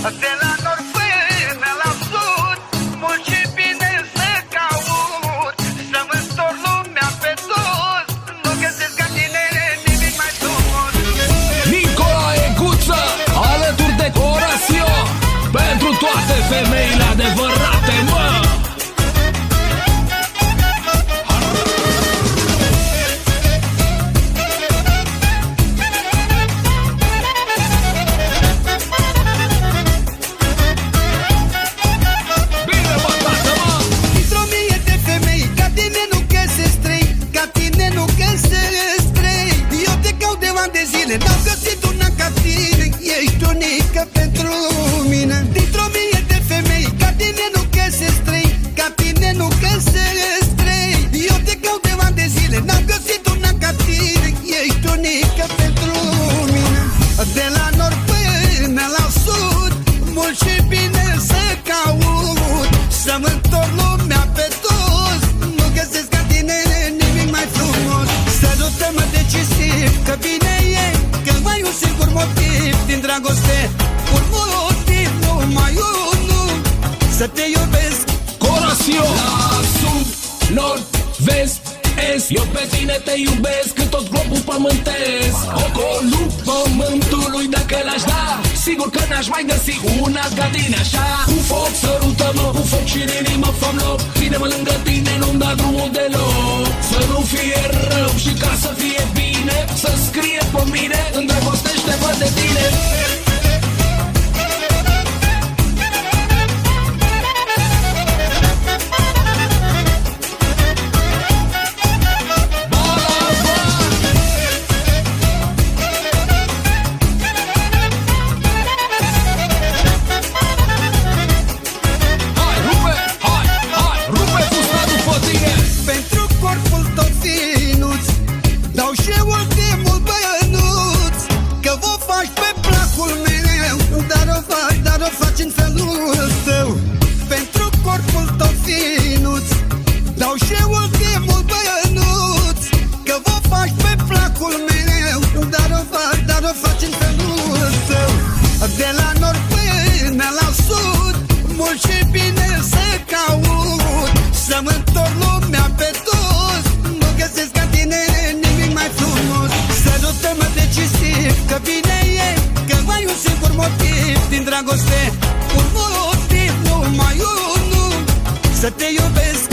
De la nord până la sud Mult și bine să caut. Să-mi întorc lumea pe dos Nu găsesc ca tine nimic mai frumos. Nicolae Guță Alături de Horacio Pentru toate femeile ca tine Ești unică pentru mine motiv din dragoste. Un motiv, numai unul. Să te iubesc. Horacio La sud, nord, vest, est. Eu pe tine te iubesc Cât tot globul pământesc. Ocolul pământului dacă l-aș da Sigur că n-aș mai găsi una ca tine așa. Cu foc sărută-mă, cu foc și în inimă fă loc. Bine-mă lângă tine, nu-mi da drumul deloc. Să nu fie dragoste. Un motiv, numai unul Să te iubesc